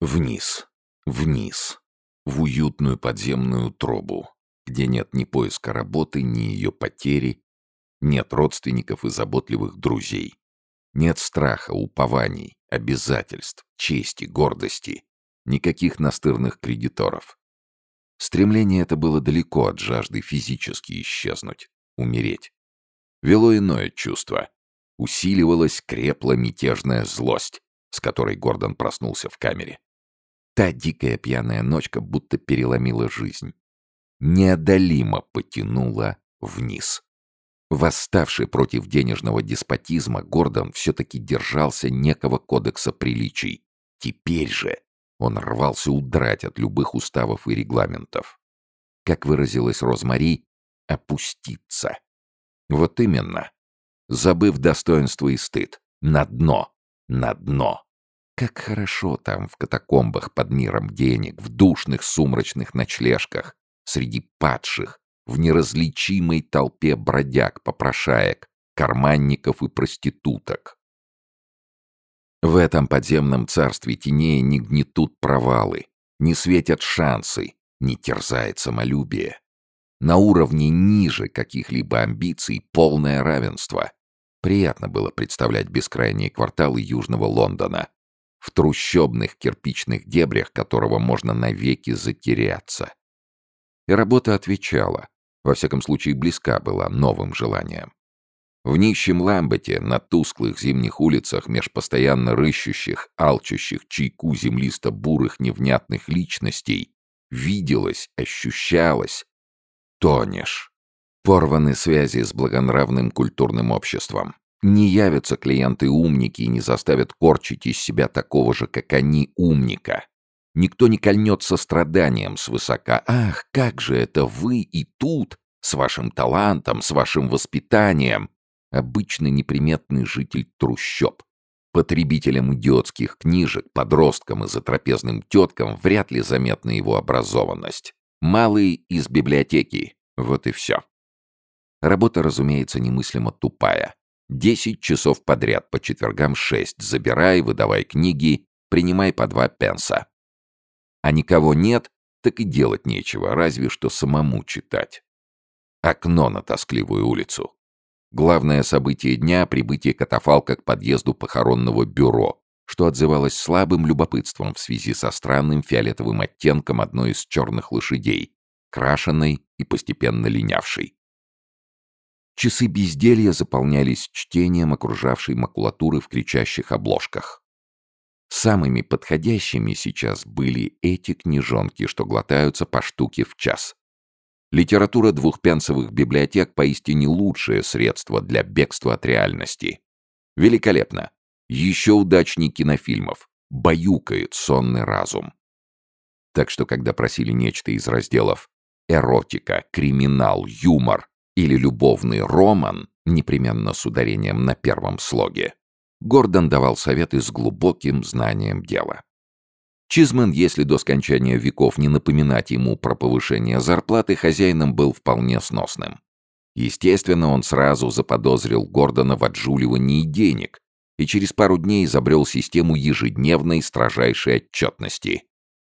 Вниз, вниз, в уютную подземную трубу, где нет ни поиска работы, ни ее потери, нет родственников и заботливых друзей, нет страха, упований, обязательств, чести, гордости, никаких настырных кредиторов. Стремление это было далеко от жажды физически исчезнуть, умереть. Вело иное чувство. Усиливалась, крепла мятежная злость, с которой Гордон проснулся в камере. Та дикая пьяная ночка будто переломила жизнь. Неодолимо потянула вниз. Восставший против денежного деспотизма, Гордон все-таки держался некого кодекса приличий. Теперь же он рвался удрать от любых уставов и регламентов. Как выразилась Розмари, опуститься. Вот именно. Забыв достоинство и стыд. На дно. На дно. Как хорошо там, в катакомбах под миром денег, в душных сумрачных ночлежках, среди падших, в неразличимой толпе бродяг, попрошаек, карманников и проституток. В этом подземном царстве теней не гнетут провалы, не светят шансы, не терзает самолюбие. На уровне ниже каких-либо амбиций полное равенство. Приятно было представлять бескрайние кварталы Южного Лондона, в трущобных кирпичных дебрях которого можно навеки затеряться. И работа отвечала, во всяком случае близка была новым желаниям. В нищем Ламбете, на тусклых зимних улицах, меж постоянно рыщущих, алчущих чайку землисто-бурых невнятных личностей, виделось, ощущалось. Тонешь. Порваны связи с благонравным культурным обществом. Не явятся клиенты-умники и не заставят корчить из себя такого же, как они, умника. Никто не кольнет состраданием свысока. «Ах, как же это вы и тут, с вашим талантом, с вашим воспитанием!» Обычный неприметный житель трущоб. Потребителям идиотских книжек, подросткам и затрапезным теткам вряд ли заметна его образованность. Малый из библиотеки. Вот и все. Работа, разумеется, немыслимо тупая. Десять часов подряд, по четвергам шесть. Забирай, выдавай книги, принимай по два пенса. А никого нет, так и делать нечего, разве что самому читать. Окно на тоскливую улицу. Главное событие дня — прибытие катафалка к подъезду похоронного бюро, что отзывалось слабым любопытством в связи со странным фиолетовым оттенком одной из черных лошадей, крашенной и постепенно линявшей. Часы безделья заполнялись чтением окружавшей макулатуры в кричащих обложках. Самыми подходящими сейчас были эти книжонки, что глотаются по штуке в час. Литература двухпенсовых библиотек поистине лучшее средство для бегства от реальности. Великолепно. Еще удачней кинофильмов. Баюкает сонный разум. Так что, когда просили нечто из разделов «эротика», «криминал», «юмор», или любовный роман, непременно с ударением на первом слоге, Гордон давал советы с глубоким знанием дела. Чизмен, если до скончания веков не напоминать ему про повышение зарплаты, хозяином был вполне сносным. Естественно, он сразу заподозрил Гордона в отжуливании денег и через пару дней изобрел систему ежедневной строжайшей отчетности,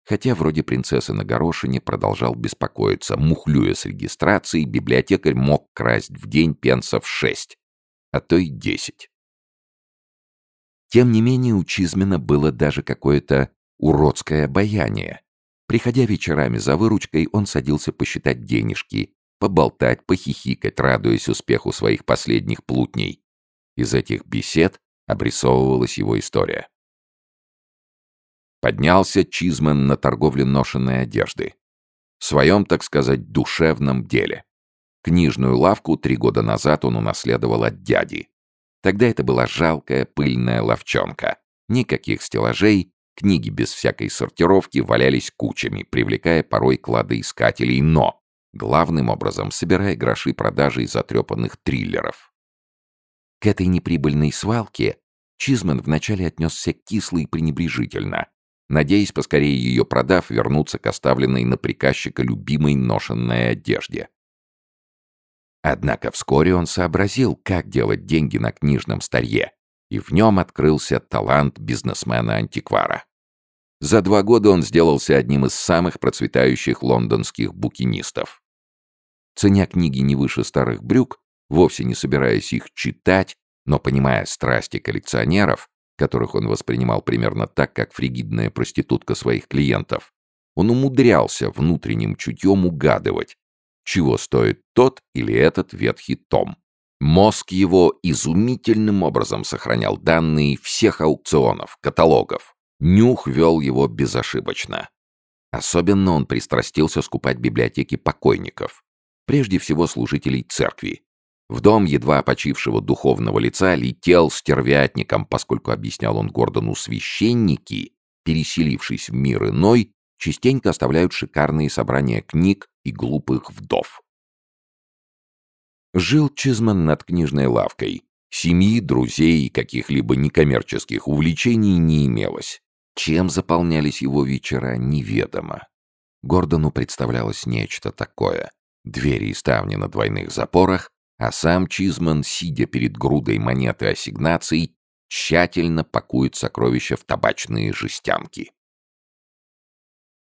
Хотя вроде принцессы на горошине продолжал беспокоиться. Мухлюя с регистрацией, библиотекарь мог красть в день пенсов шесть, а то и десять. Тем не менее, у Чизмена было даже какое-то уродское обаяние. Приходя вечерами за выручкой, он садился посчитать денежки, поболтать, похихикать, радуясь успеху своих последних плутней. Из этих бесед обрисовывалась его история. Поднялся Чизмен на торговле ношенной одежды. В своем, так сказать, душевном деле. Книжную лавку три года назад он унаследовал от дяди. Тогда это была жалкая пыльная ловчонка. Никаких стеллажей, книги без всякой сортировки валялись кучами, привлекая порой кладоискателей, но, главным образом, собирая гроши продажи затрепанных триллеров. К этой неприбыльной свалке Чизмен вначале отнесся кисло и пренебрежительно, надеясь поскорее ее продав вернуться к оставленной на приказчика любимой ношенной одежде. Однако вскоре он сообразил, как делать деньги на книжном старье, и в нем открылся талант бизнесмена-антиквара. За два года он сделался одним из самых процветающих лондонских букинистов. Ценя книги не выше старых брюк, вовсе не собираясь их читать, но понимая страсти коллекционеров, которых он воспринимал примерно так, как фригидная проститутка своих клиентов, он умудрялся внутренним чутьем угадывать, чего стоит тот или этот ветхий том. Мозг его изумительным образом сохранял данные всех аукционов, каталогов. Нюх вел его безошибочно. Особенно он пристрастился скупать библиотеки покойников, прежде всего служителей церкви. В дом едва почившего духовного лица летел стервятником, поскольку, объяснял он Гордону, священники, переселившись в мир иной, частенько оставляют шикарные собрания книг и глупых вдов. Жил Чизман над книжной лавкой. Семьи, друзей и каких-либо некоммерческих увлечений не имелось. Чем заполнялись его вечера, неведомо. Гордону представлялось нечто такое. Двери и ставни на двойных запорах, а сам Чизман, сидя перед грудой монет и ассигнаций, тщательно пакует сокровища в табачные жестянки.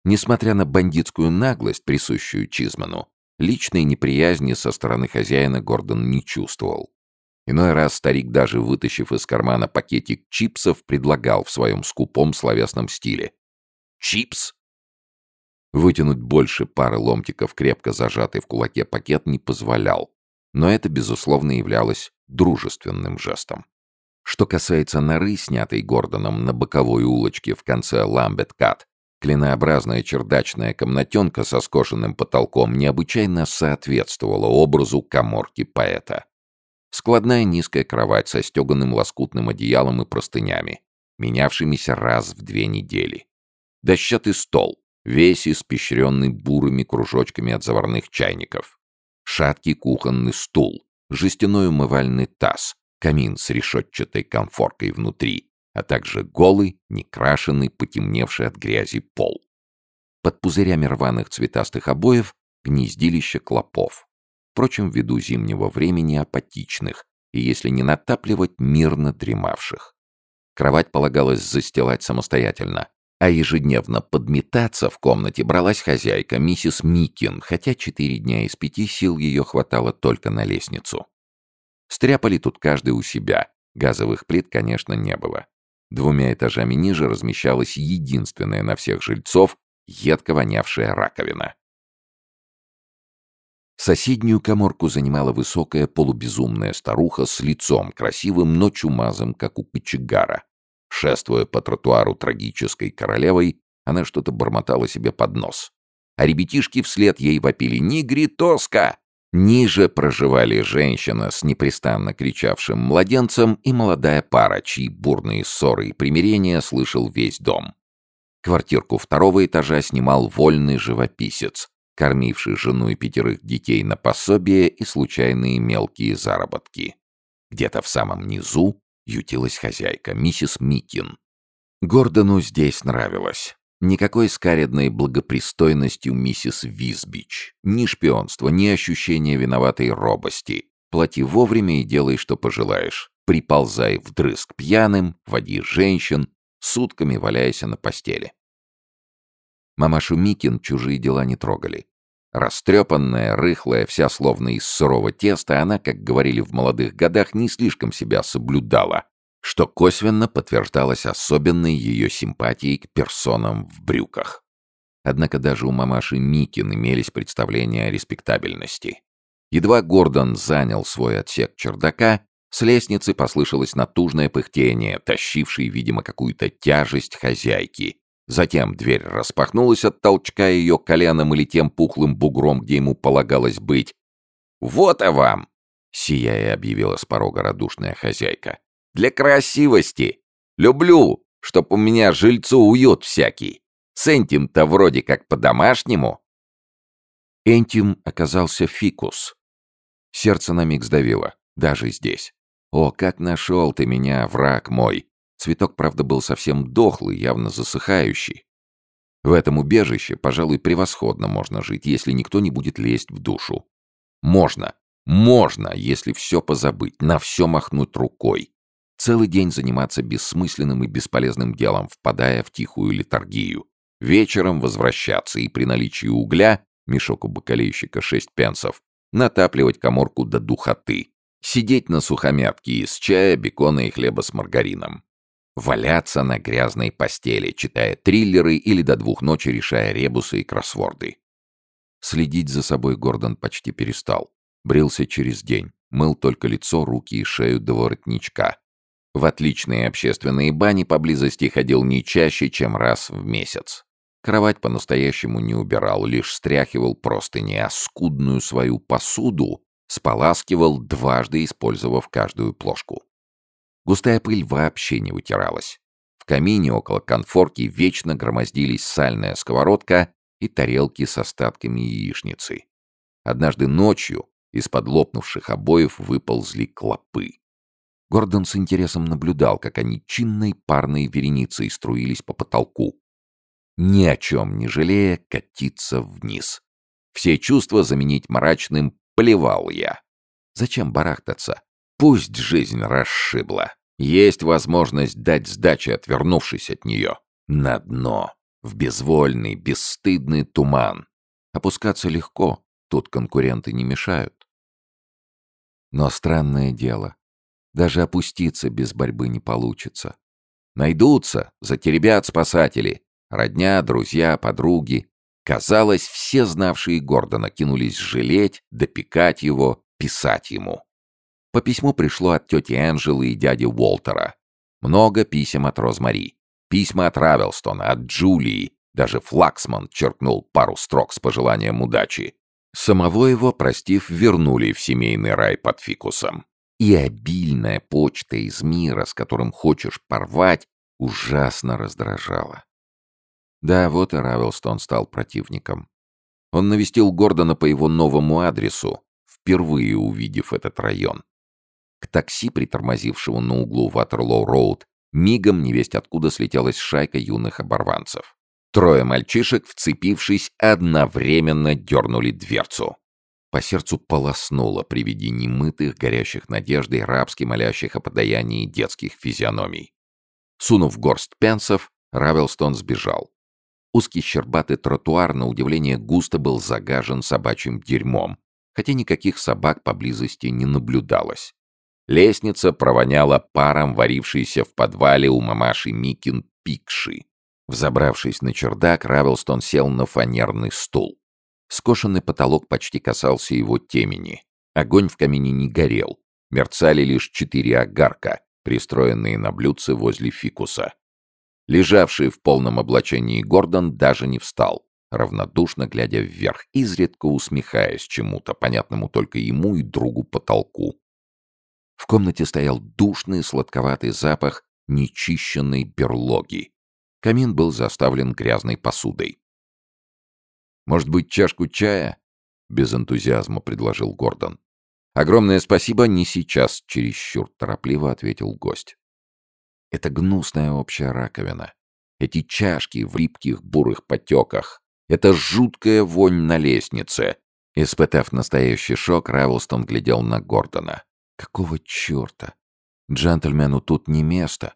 Несмотря на бандитскую наглость, присущую Чизману, личной неприязни со стороны хозяина Гордон не чувствовал. Иной раз старик, даже вытащив из кармана пакетик чипсов, предлагал в своем скупом словесном стиле. «Чипс?» Вытянуть больше пары ломтиков, крепко зажатый в кулаке пакет, не позволял, но это, безусловно, являлось дружественным жестом. Что касается норы, снятой Гордоном на боковой улочке в конце Ламбет-Кат, Клинообразная чердачная комнатенка со скошенным потолком необычайно соответствовала образу коморки поэта. Складная низкая кровать со стеганым лоскутным одеялом и простынями, менявшимися раз в две недели. Дощатый стол, весь испещренный бурыми кружочками от заварных чайников. Шаткий кухонный стул, жестяной умывальный таз, камин с решетчатой конфоркой внутри, а также голый, некрашенный, потемневший от грязи пол. Под пузырями рваных цветастых обоев гнездилище клопов. Впрочем, ввиду зимнего времени апатичных и, если не натапливать, мирно дремавших. Кровать полагалось застилать самостоятельно, а ежедневно подметаться в комнате бралась хозяйка, миссис Микин, хотя четыре дня из пяти сил ее хватало только на лестницу. Стряпали тут каждый у себя, газовых плит, конечно, не было. Двумя этажами ниже размещалась единственная на всех жильцов едко вонявшая раковина. Соседнюю коморку занимала высокая полубезумная старуха с лицом красивым, но чумазым, как у кочегара. Шествуя по тротуару трагической королевой, она что-то бормотала себе под нос. А ребятишки вслед ей вопили «Нигритоска!» Ниже проживали женщина с непрестанно кричавшим младенцем и молодая пара, чьи бурные ссоры и примирения слышал весь дом. Квартирку второго этажа снимал вольный живописец, кормивший жену и пятерых детей на пособие и случайные мелкие заработки. Где-то в самом низу ютилась хозяйка, миссис Микин. Гордону здесь нравилось. Никакой скаредной благопристойностью миссис Визбич. Ни шпионства, ни ощущения виноватой робости. Плати вовремя и делай, что пожелаешь. Приползай вдрызг пьяным, води женщин, сутками валяясь на постели. Мамашу Микин чужие дела не трогали. Растрепанная, рыхлая, вся словно из сырого теста, она, как говорили в молодых годах, не слишком себя соблюдала, что косвенно подтверждалось особенной ее симпатией к персонам в брюках. Однако даже у мамаши Микин имелись представления о респектабельности. Едва Гордон занял свой отсек чердака, с лестницы послышалось натужное пыхтение, тащившее, видимо, какую-то тяжесть хозяйки. Затем дверь распахнулась от толчка ее коленом или тем пухлым бугром, где ему полагалось быть. «Вот и вам!» — сияя объявила с порога радушная хозяйка. Для красивости. Люблю, чтоб у меня жильцу уют всякий. С Энтим-то вроде как по-домашнему». Энтим оказался фикус. Сердце на миг сдавило, даже здесь. «О, как нашел ты меня, враг мой!» Цветок, правда, был совсем дохлый, явно засыхающий. В этом убежище, пожалуй, превосходно можно жить, если никто не будет лезть в душу. Можно, можно, если все позабыть, на все махнуть рукой. Целый день заниматься бессмысленным и бесполезным делом, впадая в тихую литургию. Вечером возвращаться и при наличии угля, мешок у бакалейщика шесть пенсов, натапливать коморку до духоты. Сидеть на сухомятке из чая, бекона и хлеба с маргарином. Валяться на грязной постели, читая триллеры или до двух ночи решая ребусы и кроссворды. Следить за собой Гордон почти перестал. Брился через день, мыл только лицо, руки и шею до воротничка. В отличные общественные бани поблизости ходил не чаще, чем раз в месяц. Кровать по-настоящему не убирал, лишь стряхивал простыни, а скудную свою посуду споласкивал, дважды использовав каждую плошку. Густая пыль вообще не вытиралась. В камине около конфорки вечно громоздились сальная сковородка и тарелки с остатками яичницы. Однажды ночью из-под лопнувших обоев выползли клопы. Гордон с интересом наблюдал, как они чинной парной вереницей струились по потолку. Ни о чем не жалея, катиться вниз. Все чувства заменить мрачным плевал я. Зачем барахтаться? Пусть жизнь расшибла. Есть возможность дать сдачи, отвернувшись от нее. На дно. В безвольный, бесстыдный туман. Опускаться легко. Тут конкуренты не мешают. Но странное дело. Даже опуститься без борьбы не получится. Найдутся, затеребят спасатели. Родня, друзья, подруги. Казалось, все знавшие Гордона кинулись жалеть, допекать его, писать ему. По письму пришло от тети Энджелы и дяди Уолтера. Много писем от Розмари. Письма от Равелстона, от Джулии. Даже Флаксман черкнул пару строк с пожеланием удачи. Самого его, простив, вернули в семейный рай под фикусом. И обильная почта из мира, с которым хочешь порвать, ужасно раздражала. Да, вот и Равелстон стал противником. Он навестил Гордона по его новому адресу, впервые увидев этот район. К такси, притормозившему на углу Ватерлоу-Роуд, мигом невесть откуда слетелась шайка юных оборванцев. Трое мальчишек, вцепившись, одновременно дернули дверцу. По сердцу полоснуло при виде немытых, горящих надеждой, рабски молящих о подаянии детских физиономий. Сунув горсть пенсов, Равелстон сбежал. Узкий щербатый тротуар, на удивление, густо был загажен собачьим дерьмом, хотя никаких собак поблизости не наблюдалось. Лестница провоняла паром, варившейся в подвале у мамаши Микин Пикши. Взобравшись на чердак, Равелстон сел на фанерный стул. Скошенный потолок почти касался его темени. Огонь в камине не горел. Мерцали лишь четыре огарка, пристроенные на блюдце возле фикуса. Лежавший в полном облачении Гордон даже не встал, равнодушно глядя вверх, изредка усмехаясь чему-то, понятному только ему и другу потолку. В комнате стоял душный сладковатый запах нечищенной берлоги. Камин был заставлен грязной посудой. «Может быть, чашку чая?» — без энтузиазма предложил Гордон. «Огромное спасибо, не сейчас», — чересчур торопливо ответил гость. «Это гнусная общая раковина. Эти чашки в липких бурых потеках. Это жуткая вонь на лестнице». Испытав настоящий шок, Равелстон глядел на Гордона. «Какого черта? Джентльмену тут не место.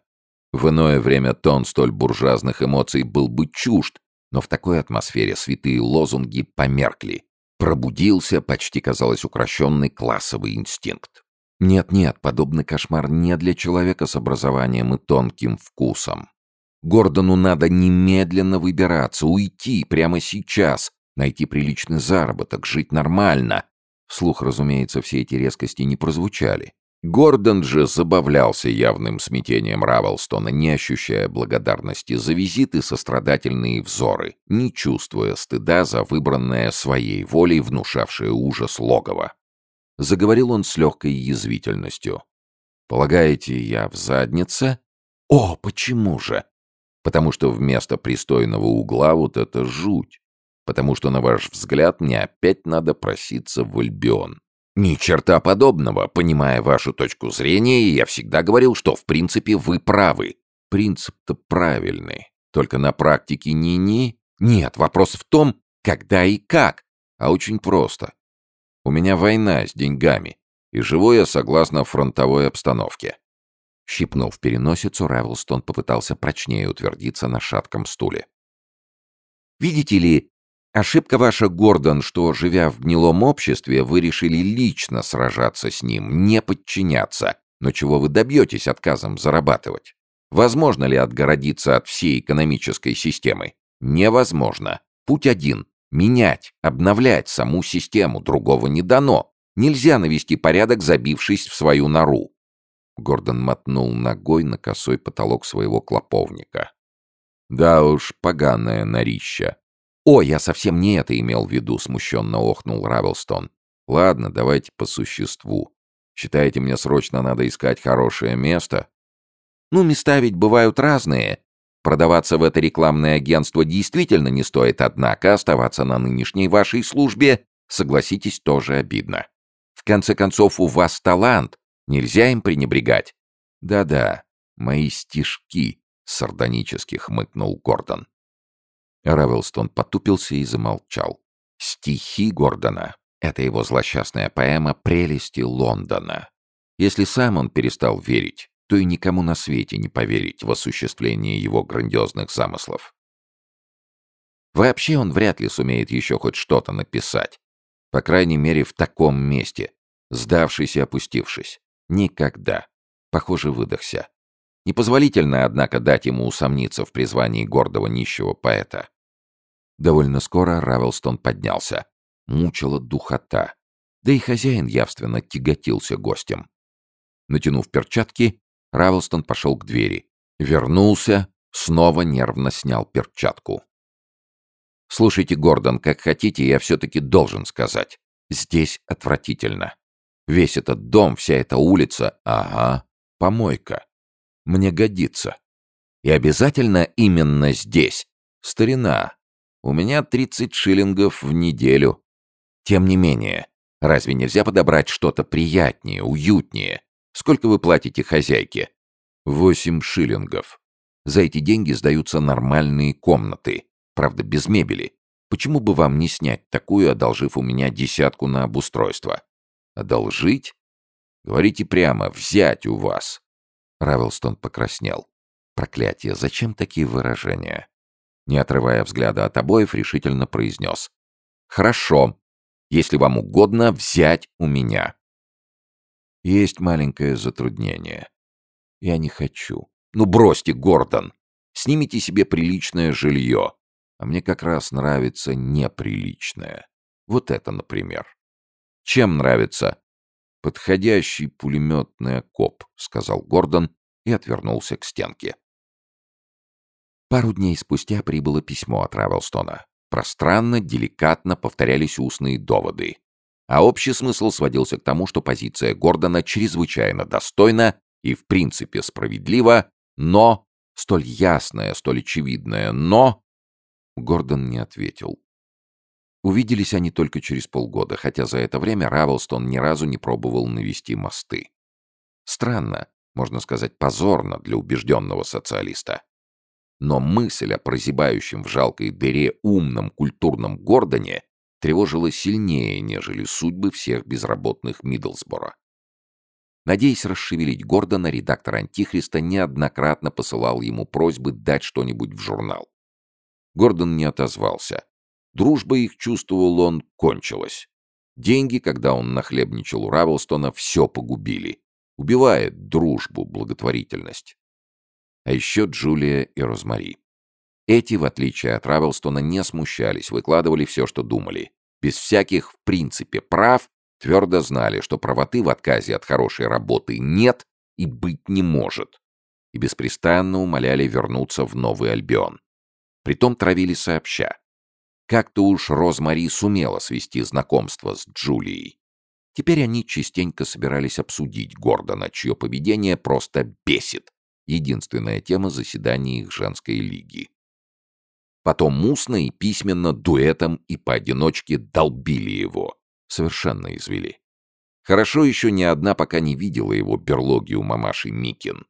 В иное время тон столь буржуазных эмоций был бы чужд, но в такой атмосфере святые лозунги померкли. Пробудился, почти казалось, укращенный классовый инстинкт. Нет-нет, подобный кошмар не для человека с образованием и тонким вкусом. Гордону надо немедленно выбираться, уйти прямо сейчас, найти приличный заработок, жить нормально. Вслух, разумеется, все эти резкости не прозвучали. Гордон же забавлялся явным смятением Равелстона, не ощущая благодарности за визит и сострадательные взоры, не чувствуя стыда за выбранное своей волей внушавшее ужас логово. Заговорил он с легкой язвительностью. «Полагаете, я в заднице?» «О, почему же?» «Потому что вместо пристойного угла вот это жуть. Потому что, на ваш взгляд, мне опять надо проситься в Альбион. Ни черта подобного. Понимая вашу точку зрения, я всегда говорил, что в принципе вы правы. Принцип-то правильный. Только на практике ни-ни. Нет, вопрос в том, когда и как. А очень просто. У меня война с деньгами, и живу я согласно фронтовой обстановке. Щипнув переносицу, Равелстон попытался прочнее утвердиться на шатком стуле. «Видите ли, ошибка ваша, Гордон, что, живя в гнилом обществе, вы решили лично сражаться с ним, не подчиняться. Но чего вы добьетесь отказом зарабатывать? Возможно ли отгородиться от всей экономической системы? Невозможно. Путь один — менять, обновлять саму систему, другого не дано. Нельзя навести порядок, забившись в свою нору. Гордон мотнул ногой на косой потолок своего клоповника. «Да уж, поганое норища». «О, я совсем не это имел в виду», — смущенно охнул Равелстон. «Ладно, давайте по существу. Считаете, мне срочно надо искать хорошее место?» «Ну, места ведь бывают разные. Продаваться в это рекламное агентство действительно не стоит, однако оставаться на нынешней вашей службе, согласитесь, тоже обидно. В конце концов, у вас талант, Нельзя им пренебрегать. Да-да, мои стишки, сардонически хмыкнул Гордон. Равелстон потупился и замолчал. Стихи Гордона — это его злосчастная поэма «Прелести Лондона». Если сам он перестал верить, то и никому на свете не поверить в осуществление его грандиозных замыслов. Вообще он вряд ли сумеет еще хоть что-то написать. По крайней мере, в таком месте, сдавшись и опустившись. Никогда. Похоже, выдохся. Непозволительно, однако, дать ему усомниться в призвании гордого нищего поэта. Довольно скоро Равелстон поднялся. Мучила духота. Да и хозяин явственно тяготился гостем. Натянув перчатки, Равелстон пошел к двери. Вернулся, снова нервно снял перчатку. «Слушайте, Гордон, как хотите, я все-таки должен сказать. Здесь отвратительно. Весь этот дом, вся эта улица, ага, помойка. Мне годится. И обязательно именно здесь. Старина. У меня 30 шиллингов в неделю. Тем не менее, разве нельзя подобрать что-то приятнее, уютнее? Сколько вы платите хозяйке? Восемь шиллингов. За эти деньги сдаются нормальные комнаты. Правда, без мебели. Почему бы вам не снять такую, одолжив у меня десятку на обустройство? Одолжить? Говорите прямо, взять у вас. Равелстон покраснел. Проклятие, зачем такие выражения? Не отрывая взгляда от обоев, решительно произнес. Хорошо, если вам угодно, взять у меня. Есть маленькое затруднение. Я не хочу. Ну бросьте, Гордон. Снимите себе приличное жилье. А мне как раз нравится неприличное. Вот это, например. Чем нравится?» «Подходящий пулеметный окоп», — сказал Гордон и отвернулся к стенке. Пару дней спустя прибыло письмо от Равелстона. Пространно, деликатно повторялись устные доводы. А общий смысл сводился к тому, что позиция Гордона чрезвычайно достойна и в принципе справедлива, но, столь ясная, столь очевидная «но», Гордон не ответил. Увиделись они только через полгода, хотя за это время Равелстон ни разу не пробовал навести мосты. Странно, можно сказать, позорно для убежденного социалиста. Но мысль о прозябающем в жалкой дыре умном культурном Гордоне тревожила сильнее, нежели судьбы всех безработных Миддлсбора. Надеясь расшевелить Гордона, редактор «Антихриста» неоднократно посылал ему просьбы дать что-нибудь в журнал. Гордон не отозвался, Дружба их, чувствовал он, кончилась. Деньги, когда он нахлебничал у Равелстона, все погубили. Убивает дружбу, благотворительность. А еще Джулия и Розмари. Эти, в отличие от Равелстона, не смущались, выкладывали все, что думали. Без всяких, в принципе, прав, твердо знали, что правоты в отказе от хорошей работы нет и быть не может. И беспрестанно умоляли вернуться в Новый Альбион. Притом травили сообща. Как-то уж Розмари сумела свести знакомство с Джулией. Теперь они частенько собирались обсудить Гордона, чье поведение просто бесит. Единственная тема заседания их женской лиги. Потом устно и письменно, дуэтом и поодиночке долбили его. Совершенно извели. Хорошо еще ни одна пока не видела его берлоги у мамаши Микин.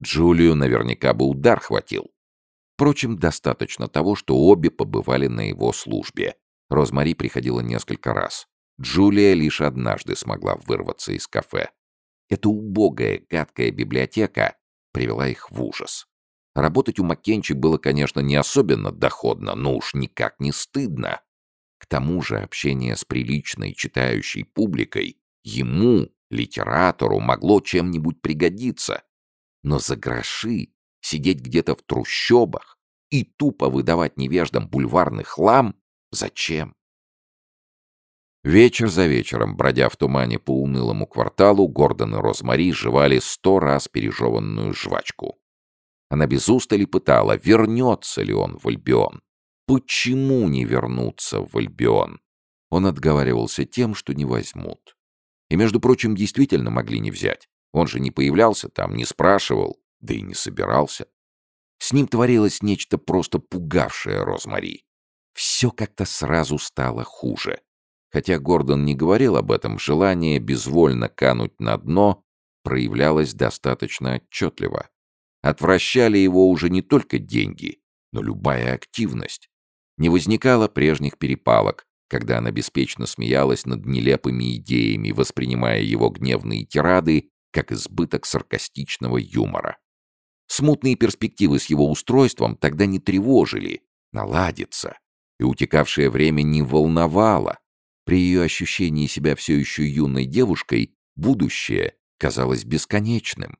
Джулию наверняка бы удар хватил. Впрочем, достаточно того, что обе побывали на его службе. Розмари приходила несколько раз. Джулия лишь однажды смогла вырваться из кафе. Эта убогая, гадкая библиотека привела их в ужас. Работать у Маккенчи было, конечно, не особенно доходно, но уж никак не стыдно. К тому же общение с приличной читающей публикой ему, литератору, могло чем-нибудь пригодиться. Но за гроши сидеть где-то в трущобах и тупо выдавать невеждам бульварный хлам зачем? Вечер за вечером, бродя в тумане по унылому кварталу, Гордон и Розмари жевали сто раз пережеванную жвачку. Она без устали пытала, вернется ли он в Альбион. Почему не вернуться в Альбион? Он отговаривался тем, что не возьмут. И, между прочим, действительно могли не взять. Он же не появлялся там, не спрашивал, да и не собирался. С ним творилось нечто просто пугавшее Розмари. Все как-то сразу стало хуже. Хотя Гордон не говорил об этом, желание безвольно кануть на дно проявлялось достаточно отчетливо. Отвращали его уже не только деньги, но любая активность. Не возникало прежних перепалок, когда она беспечно смеялась над нелепыми идеями, воспринимая его гневные тирады как избыток саркастичного юмора. Смутные перспективы с его устройством тогда не тревожили, наладится, и утекавшее время не волновало. При ее ощущении себя все еще юной девушкой будущее казалось бесконечным.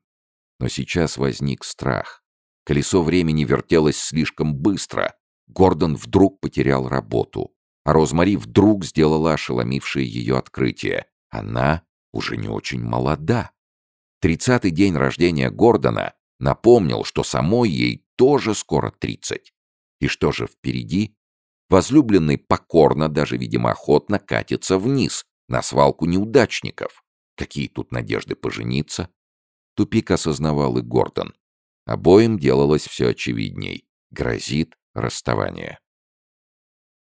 Но сейчас возник страх. Колесо времени вертелось слишком быстро. Гордон вдруг потерял работу. А Розмари вдруг сделала ошеломившее ее открытие. Она уже не очень молода. Тридцатый день рождения Гордона напомнил, что самой ей тоже скоро тридцать. И что же впереди? Возлюбленный покорно, даже, видимо, охотно катится вниз, на свалку неудачников. Какие тут надежды пожениться? Тупик осознавал и Гордон. Обоим делалось все очевидней. Грозит расставание.